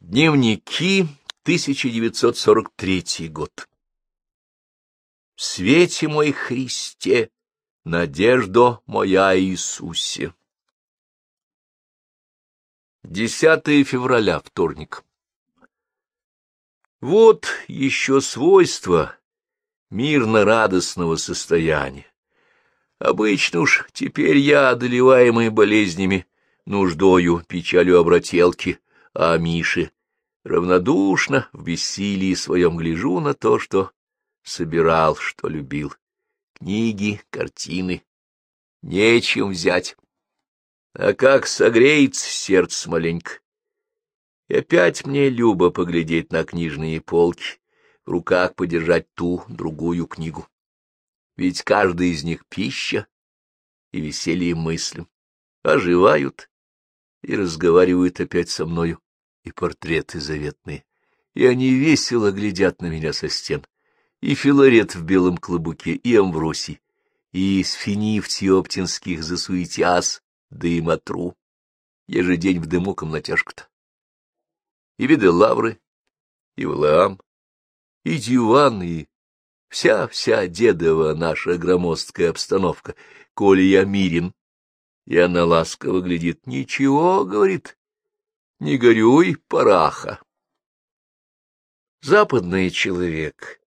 Дневники, 1943 год. В свете мой Христе, надежда моя Иисусе. 10 февраля, вторник. Вот еще свойство мирно-радостного состояния. Обычно уж теперь я, одолеваемый болезнями, нуждою, печалью обрателки, а Мише, равнодушно, в бессилии своем гляжу на то, что собирал, что любил. Книги, картины. Нечем взять. А как согреется сердце маленько. И опять мне любо поглядеть на книжные полки, в руках подержать ту, другую книгу. Ведь каждая из них пища и веселье мыслям. Оживают и разговаривают опять со мною, и портреты заветные, и они весело глядят на меня со стен, и Филарет в белом клобуке, и Амвросий, и из финифтиоптинских засуетяс, да и матру, ежедень в дыму комнатяшка-то. И виды лавры, и Валаам, и диван, и вся-вся дедова наша громоздкая обстановка, коли я мирен. И она ласково глядит. Ничего, говорит, не горюй, параха. Западный человек,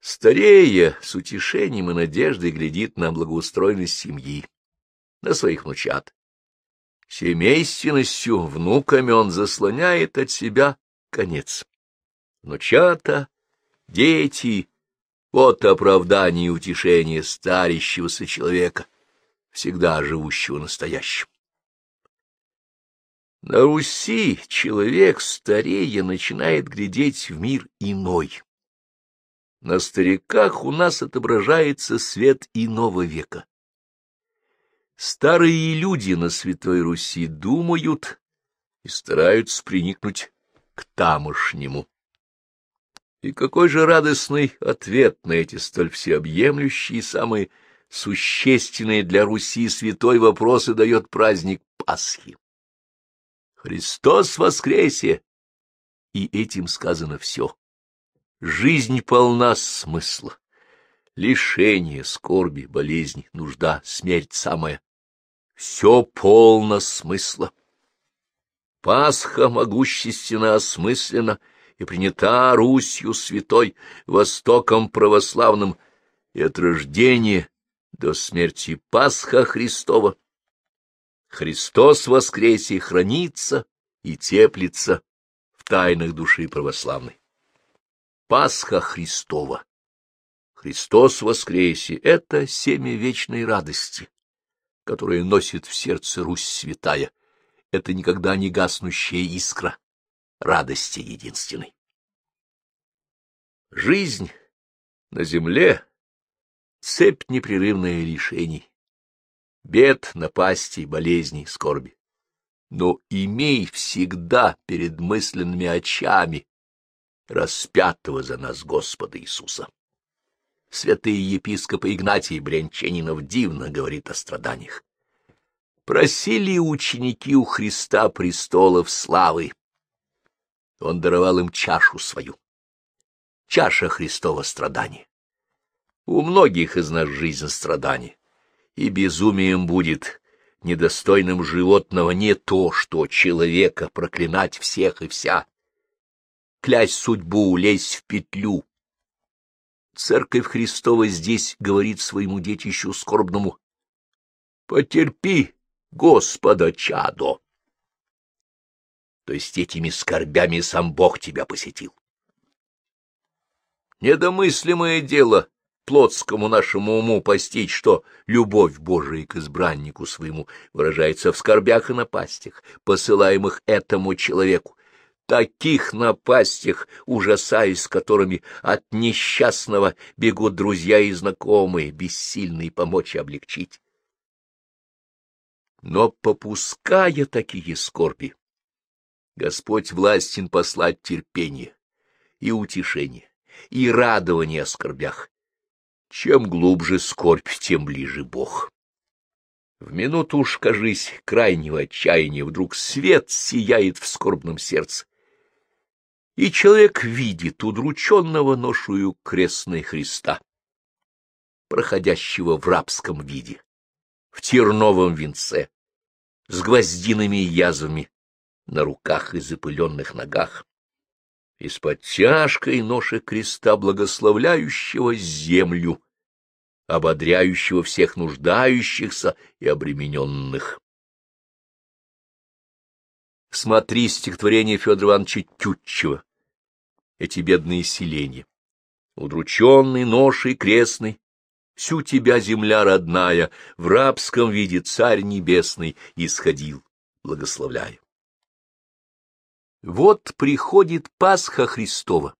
старея, с утешением и надеждой глядит на благоустроенность семьи, на своих внучат. Семейственностью внуками он заслоняет от себя конец. Внучата, дети — вот оправдание и утешение старящегося человека, всегда живущего настоящим. На Руси человек, старея, начинает глядеть в мир иной. На стариках у нас отображается свет иного века. Старые люди на Святой Руси думают и стараются приникнуть к тамошнему. И какой же радостный ответ на эти столь всеобъемлющие, самые существенные для Руси святой вопросы дает праздник Пасхи. Христос воскресе! И этим сказано все. Жизнь полна смысла. Лишение, скорби, болезни, нужда, смерть самая. Все полно смысла. Пасха могущественно осмыслена и принята Русью святой, Востоком православным, и от рождения до смерти Пасха Христова Христос воскресе хранится и теплится в тайнах души православной. Пасха Христова. Христос воскресе — это семя вечной радости, которое носит в сердце Русь святая. Это никогда не гаснущая искра радости единственной. Жизнь на земле — цепь непрерывная решений бед, напастей, болезней, скорби. Но имей всегда перед мысленными очами распятого за нас Господа Иисуса. Святые епископы Игнатий Брянчанинов дивно говорит о страданиях. Просили ученики у Христа престолов славы. Он даровал им чашу свою. Чаша Христова страдания. У многих из нас жизнь страдания и безумием будет недостойным животного не то, что человека проклинать всех и вся, клясть судьбу, лезть в петлю. Церковь Христова здесь говорит своему детищу скорбному «Потерпи, Господа, чадо!» То есть этими скорбями сам Бог тебя посетил. Недомыслимое дело плотскому нашему уму постичь, что любовь Божия к избраннику своему выражается в скорбях и напастях, посылаемых этому человеку, таких напастях, ужасаясь которыми от несчастного бегут друзья и знакомые, бессильные помочь и облегчить. Но, попуская такие скорби, Господь властен послать терпение и утешение, и радование о скорбях, чем глубже скорбь, тем ближе Бог. В минуту уж, кажись, крайнего отчаяния вдруг свет сияет в скорбном сердце, и человек видит удрученного ношую крестной Христа, проходящего в рабском виде, в терновом венце, с гвоздиными язвами на руках и запыленных ногах, из-под тяжкой ноши креста, благословляющего землю, ободряющего всех нуждающихся и обремененных. Смотри стихотворение Федора Ивановича Тютчева «Эти бедные селения». Удрученный ношей крестный, всю тебя, земля родная, в рабском виде царь небесный исходил, благословляя. Вот приходит Пасха Христова,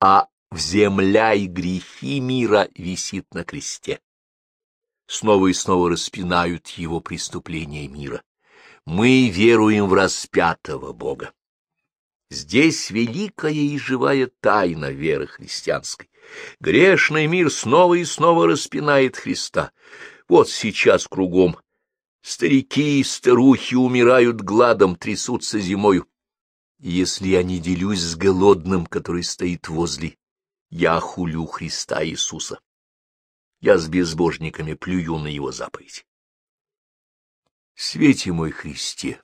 а в земля и грехи мира висит на кресте. Снова и снова распинают его преступления мира. Мы веруем в распятого Бога. Здесь великая и живая тайна веры христианской. Грешный мир снова и снова распинает Христа. Вот сейчас кругом старики и старухи умирают гладом, трясутся зимою. Если я не делюсь с голодным, который стоит возле, я хулю Христа Иисуса. Я с безбожниками плюю на его заповедь. Свете мой Христе,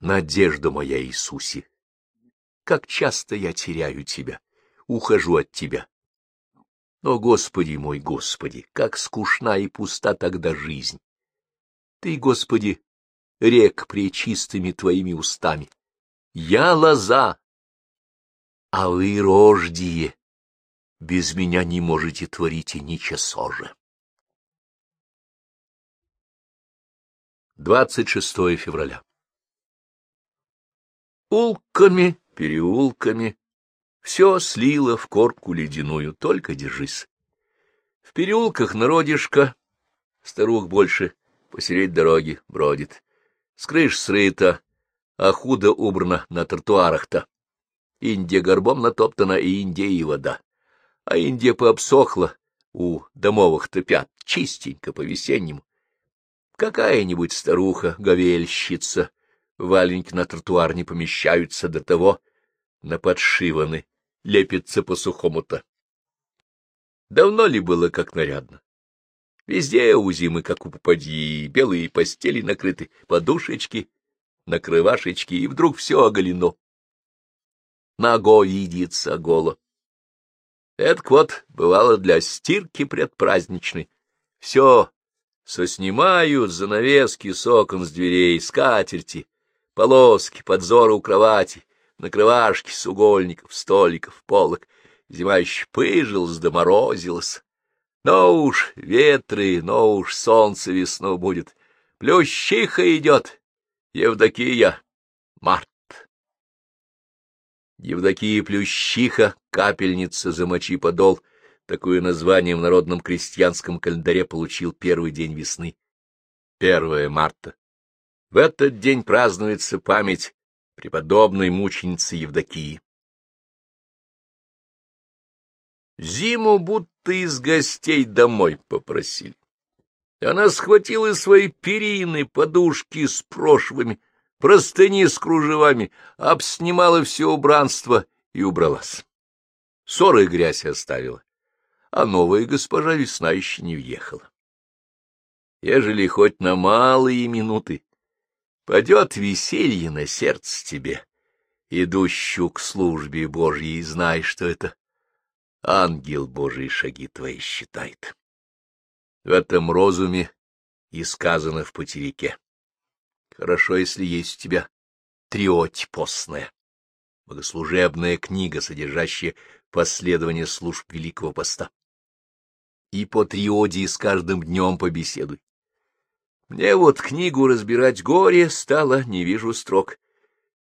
надежда моя Иисусе, как часто я теряю Тебя, ухожу от Тебя. Но, Господи мой, Господи, как скучна и пуста тогда жизнь! Ты, Господи, рек пречистыми Твоими устами. Я лоза, а вы рождие. Без меня не можете творить и ни часоже. 26 февраля. Улками, переулками, все слило в корку ледяную, только держись. В переулках народишко, старух больше, посередь дороги бродит. С крыш срыто, а худо убрано на тротуарах-то. Индия горбом натоптана, и Индия и вода. А Индия пообсохла у домовых-то пят, чистенько по-весеннему. Какая-нибудь старуха, говельщица, валенки на тротуар не помещаются до того, на подшиваны, лепится по сухому-то. Давно ли было как нарядно? Везде у зимы, как у попадьи, белые постели накрыты, подушечки, накрывашечки, и вдруг все оголено. Наго видится голо. Это вот бывало для стирки предпраздничной. Все Соснимают занавески с окон, с дверей, скатерти, полоски, подзоры у кровати, накрывашки с угольников, столиков, полок. Зима еще пыжилась да. Но уж ветры, но уж солнце весну будет. Плющиха идет, Евдокия, март. Евдокия Плющиха, капельница, замочи подол — Такое название в народном крестьянском календаре получил первый день весны, 1 марта. В этот день празднуется память преподобной мученицы Евдокии. Зиму будто из гостей домой попросили. Она схватила свои перины, подушки с прошвами, простыни с кружевами, обснимала все убранство и убралась. Ссоры грязь оставила а новая госпожа весна еще не въехала. Ежели хоть на малые минуты падет веселье на сердце тебе, идущую к службе Божьей, знай, что это ангел Божий шаги твои считает. В этом розуме и сказано в потерике. Хорошо, если есть у тебя триоть постная, богослужебная книга, содержащая последование служб Великого Поста и по триодии с каждым днем побеседуй. Мне вот книгу разбирать горе стало, не вижу строк.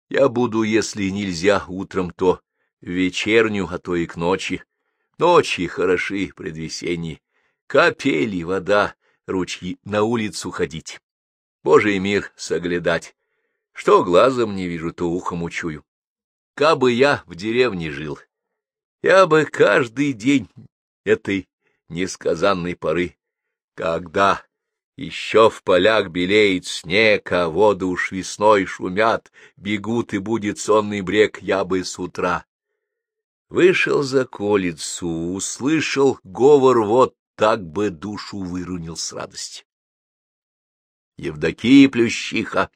Я буду, если нельзя утром, то вечернюю, а то и к ночи. Ночи хороши, предвесенние. Капели, вода, ручьи, на улицу ходить. Божий мир соглядать. Что глазом не вижу, то ухом учую. Кабы я в деревне жил, я бы каждый день этой несказанной поры, когда Еще в полях белеет снег, а воды уж весной шумят, бегут и будет сонный брег, я бы с утра. Вышел за колицу, услышал говор, вот так бы душу вырунил с радости. Евдокия Плющиха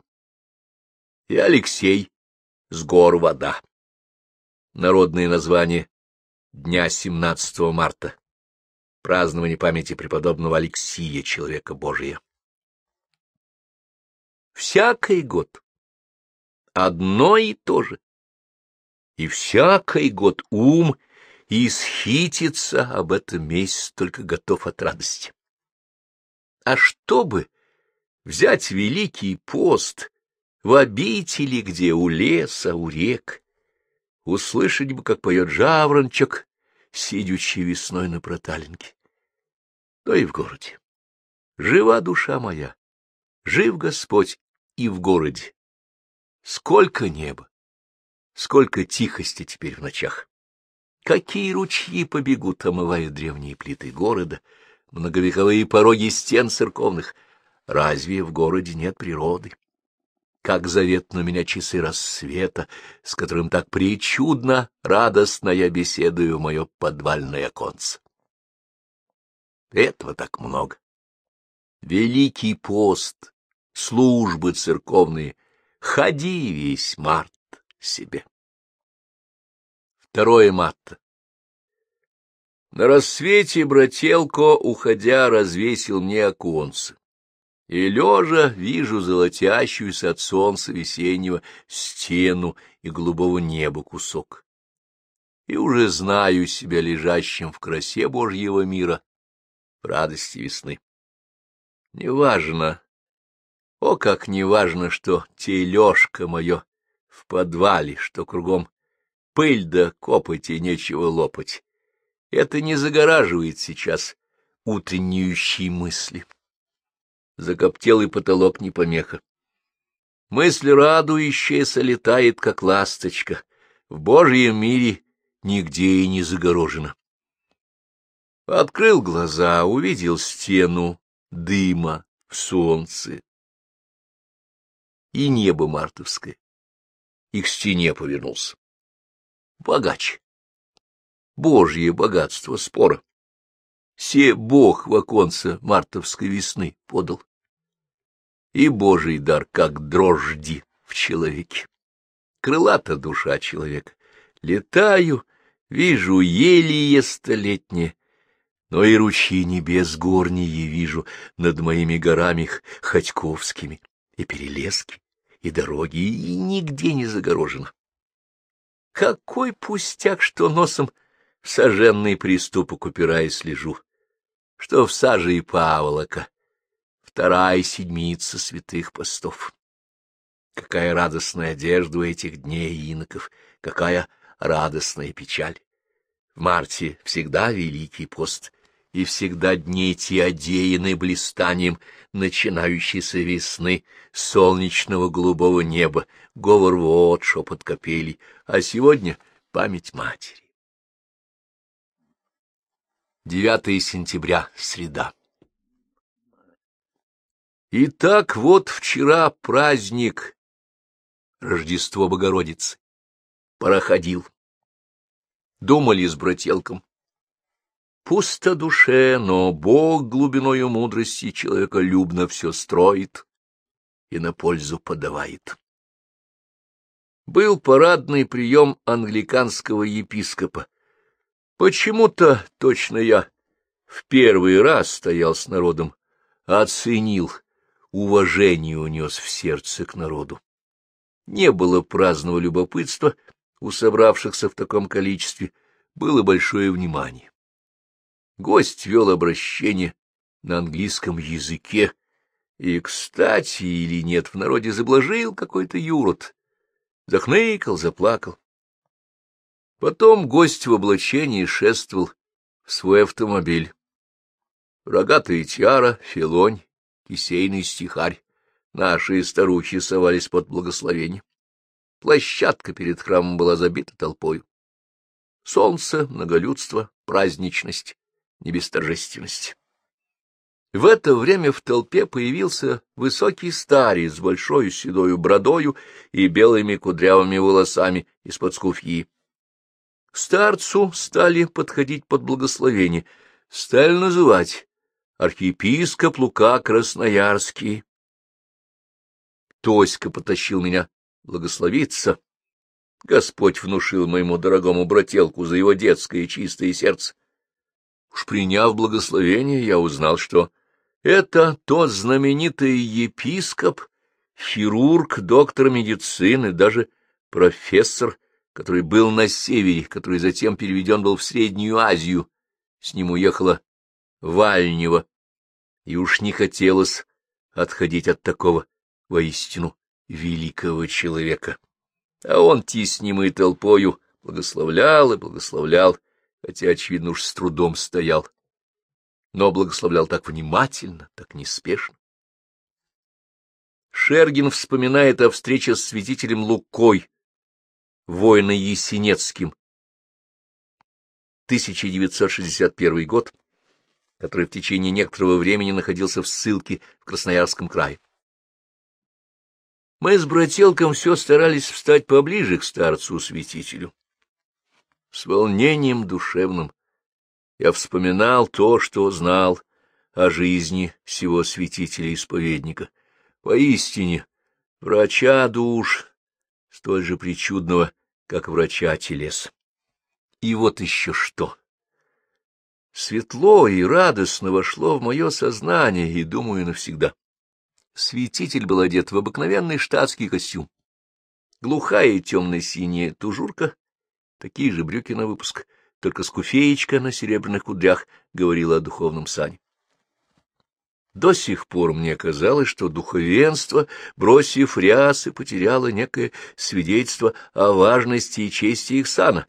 и Алексей с гор вода. Народное название дня 17 марта. Празднование памяти преподобного Алексия, человека Божия. Всякий год одно и то же. И всякий год ум исхитится об этом месяце, только готов от радости. А чтобы взять великий пост в обители, где у леса, у рек, услышать бы, как поет жаворончик, сидячий весной на проталинке. То и в городе. Жива душа моя, жив Господь и в городе. Сколько неба, сколько тихости теперь в ночах. Какие ручьи побегут, омывая древние плиты города, многовековые пороги стен церковных. Разве в городе нет природы? как заветны у меня часы рассвета, с которым так причудно, радостно я беседую в мое подвальное оконце. Этого так много. Великий пост, службы церковные, ходи весь март себе. Второе марта. На рассвете брателко, уходя, развесил мне оконце и, лежа, вижу золотящуюся от солнца весеннего стену и голубого неба кусок. И уже знаю себя лежащим в красе Божьего мира, в радости весны. Неважно, о, как неважно, что тележка мое в подвале, что кругом пыль да копоть и нечего лопать. Это не загораживает сейчас утреннюющие мысли закоптелый потолок не помеха. Мысль радующая солетает, как ласточка, в Божьем мире нигде и не загорожена. Открыл глаза, увидел стену дыма в солнце и небо мартовское, и к стене повернулся. Богач. Божье богатство спора. Се Бог в оконце мартовской весны подал. И Божий дар, как дрожди в человеке. Крылата душа человека. Летаю, вижу елие столетнее, но и ручьи небес горние вижу над моими горами Ходьковскими, и перелески, и дороги, и нигде не загорожено. Какой пустяк, что носом в соженный приступок упираясь лежу что в саже и паволока, вторая седмица святых постов. Какая радостная одежда у этих дней иноков, какая радостная печаль. В марте всегда великий пост, и всегда дни эти одеяны блистанием начинающейся весны, солнечного голубого неба, говор вод, шепот капелей, а сегодня память матери. 9 сентября, среда. Итак, вот вчера праздник Рождество Богородицы. Проходил. Думали с брателком. Пусто душе, но Бог глубиною мудрости человека любно все строит и на пользу подавает. Был парадный прием англиканского епископа Почему-то точно я в первый раз стоял с народом, оценил, уважение унес в сердце к народу. Не было праздного любопытства у собравшихся в таком количестве, было большое внимание. Гость вел обращение на английском языке, и, кстати или нет, в народе заблажил какой-то юрод, захныкал, заплакал. Потом гость в облачении шествовал в свой автомобиль. Рогатая тиара, филонь, кисейный стихарь. Наши старухи совались под благословение. Площадка перед храмом была забита толпой. Солнце, многолюдство, праздничность, не без торжественности. В это время в толпе появился высокий старец с большой седою бородою и белыми кудрявыми волосами из-под скуфьи. К старцу стали подходить под благословение, стали называть архиепископ Лука Красноярский. Тоська потащил меня благословиться. Господь внушил моему дорогому брателку за его детское чистое сердце. Уж приняв благословение, я узнал, что это тот знаменитый епископ, хирург, доктор медицины, даже профессор, который был на севере, который затем переведен был в Среднюю Азию. С ним уехала Вальнева, и уж не хотелось отходить от такого воистину великого человека. А он, теснимый толпою, благословлял и благословлял, хотя, очевидно, уж с трудом стоял. Но благословлял так внимательно, так неспешно. Шергин вспоминает о встрече с святителем Лукой, воина Есенецким, 1961 год, который в течение некоторого времени находился в ссылке в Красноярском крае. Мы с брателком все старались встать поближе к старцу-святителю. С волнением душевным я вспоминал то, что знал о жизни всего святителя-исповедника. Поистине, врача душ, столь же причудного, как врача телес. И вот еще что. Светло и радостно вошло в мое сознание, и, думаю, навсегда. Святитель был одет в обыкновенный штатский костюм. Глухая и темно-синяя тужурка, такие же брюки на выпуск, только скуфеечка на серебряных кудрях говорила о духовном сане. До сих пор мне казалось, что духовенство, бросив рясы, потеряло некое свидетельство о важности и чести их сана.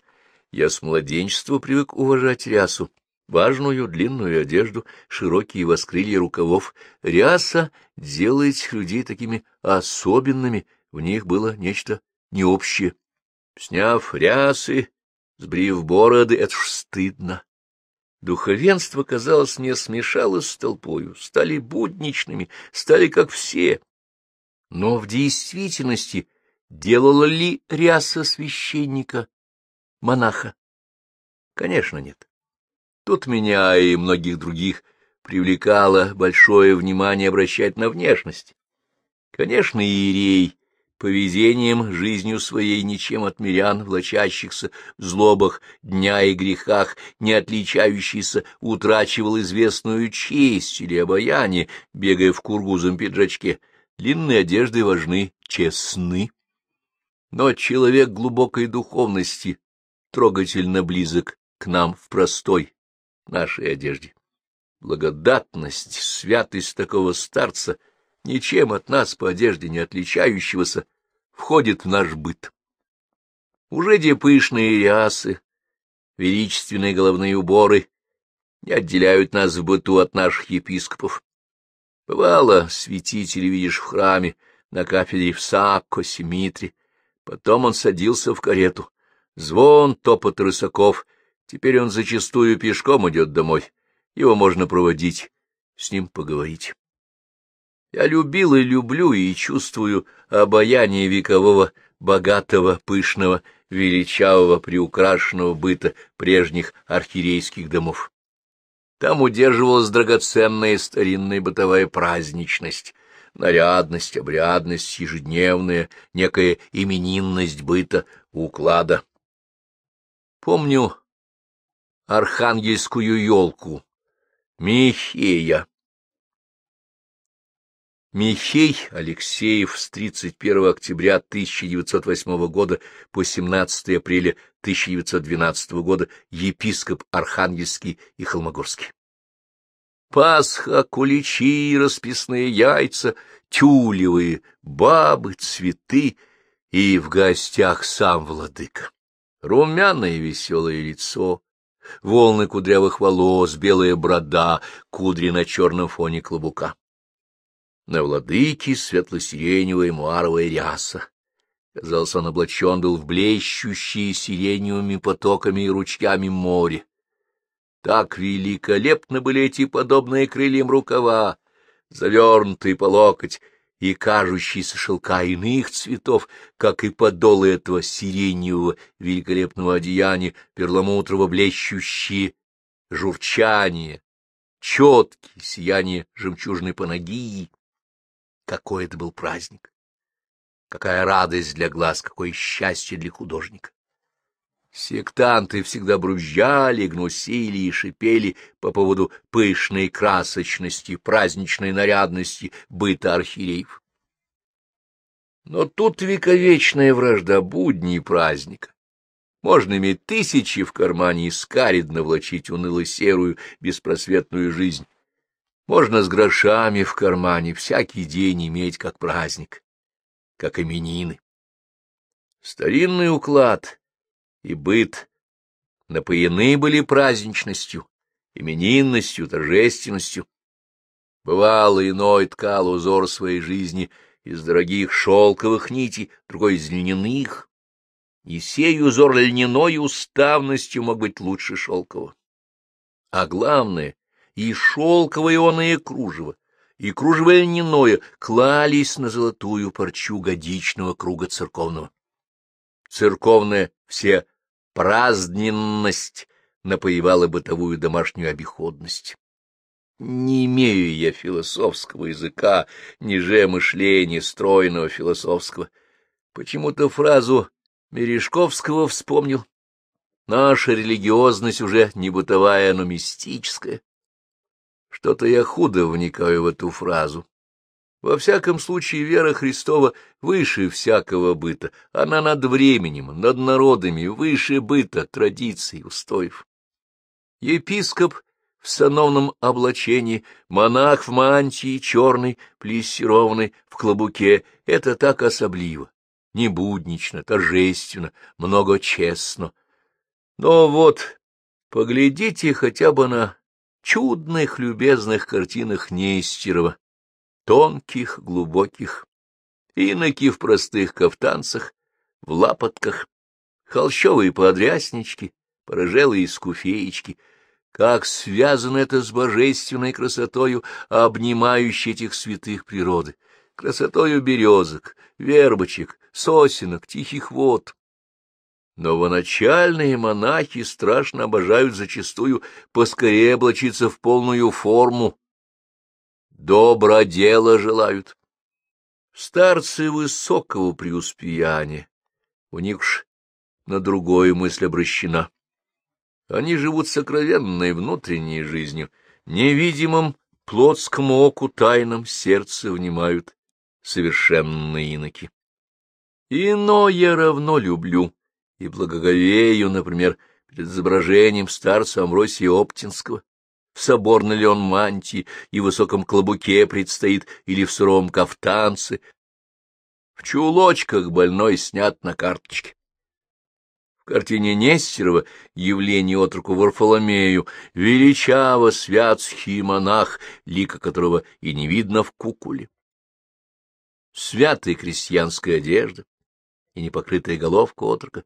Я с младенчества привык уважать рясу, важную длинную одежду, широкие воскрылья рукавов. Ряса делает людей такими особенными, в них было нечто необщее. Сняв рясы, сбрив бороды, это ж стыдно. Духовенство, казалось мне, смешалось с толпою, стали будничными, стали как все. Но в действительности делала ли ряса священника, монаха? Конечно, нет. Тут меня и многих других привлекало большое внимание обращать на внешность. Конечно, иерей поведением, жизнью своей ничем от мирян, влачащихся в злобах, дня и грехах, не отличающийся, утрачивал известную честь или обаяние, бегая в кургузом пиджачке. Длинные одежды важны, честны. Но человек глубокой духовности трогательно близок к нам в простой нашей одежде. Благодатность, святость такого старца — ничем от нас по одежде не отличающегося, входит в наш быт. Уже где пышные рясы, величественные головные уборы не отделяют нас в быту от наших епископов. Бывало, святители видишь в храме, на кафедре в Сакко, Симитре. Потом он садился в карету. Звон, топот рысаков. Теперь он зачастую пешком идет домой. Его можно проводить, с ним поговорить. Я любил и люблю и чувствую обаяние векового, богатого, пышного, величавого, приукрашенного быта прежних архиерейских домов. Там удерживалась драгоценная старинная бытовая праздничность, нарядность, обрядность, ежедневная, некая именинность быта, уклада. Помню архангельскую елку, Михея, Михей Алексеев с 31 октября 1908 года по 17 апреля 1912 года епископ Архангельский и Холмогорский. Пасха, куличи, расписные яйца, тюлевые, бабы, цветы и в гостях сам владыка. Румяное веселое лицо, волны кудрявых волос, белая борода, кудри на черном фоне клобука. На владыке светло-сиреневая муаровая ряса. Казалось, он облачен был в блещущие сиреневыми потоками и ручьями море. Так великолепно были эти подобные крыльям рукава, завернутые по локоть, и кажущиеся шелка иных цветов, как и подолы этого сиреневого великолепного одеяния, перламутрово блещущие журчание, четкие сияние жемчужной панагии. Какой это был праздник! Какая радость для глаз, какое счастье для художника! Сектанты всегда брюзжали, гнусили и шипели по поводу пышной красочности, праздничной нарядности быта архиереев. Но тут вековечная вражда будней праздника. Можно иметь тысячи в кармане и скаридно влачить уныло-серую, беспросветную жизнь. Можно с грошами в кармане всякий день иметь как праздник, как именины. Старинный уклад и быт напоены были праздничностью, именинностью, торжественностью. Бывало, иной ткал узор своей жизни из дорогих шелковых нитей, другой из льняных, и сей узор льняной уставностью мог быть лучше шелкового. А главное, и шелковое оное кружево, и кружево льняное клались на золотую парчу годичного круга церковного. Церковное все праздненность напоевала бытовую домашнюю обиходность. Не имею я философского языка, ниже мышления стройного философского. Почему-то фразу Мережковского вспомнил. Наша религиозность уже не бытовая, но мистическая. Что-то я худо вникаю в эту фразу. Во всяком случае, вера Христова выше всякого быта. Она над временем, над народами, выше быта, традиций, устоев. Епископ в сановном облачении, монах в мантии черной, плессированной, в клобуке — это так особливо, небуднично, торжественно, многочестно. Но вот, поглядите хотя бы на чудных, любезных картинах Нестерова, тонких, глубоких, иноки в простых кафтанцах, в лапотках, холщовые подряснички, порыжелые скуфеечки. Как связано это с божественной красотою, обнимающей этих святых природы, красотою березок, вербочек, сосенок, тихих вод. Новоначальные монахи страшно обожают зачастую поскорее облачиться в полную форму, добро дело желают. Старцы высокого преуспеяния, у них ж на другую мысль обращена. Они живут сокровенной внутренней жизнью, невидимым плотскому оку тайном сердце внимают совершенные иноки. Иное равно люблю и благоговею, например, перед изображением старца Амвросия Оптинского, в соборной ли он мантии и высоком клобуке предстоит, или в суровом кафтанце. В чулочках больной снят на карточке. В картине Нестерова явление от руку Варфоломею, величаво святский монах, лика которого и не видно в кукуле. Святая крестьянская одежда и непокрытая головка отрока,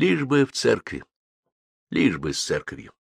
лишь бы в церкви, лишь бы с церковью.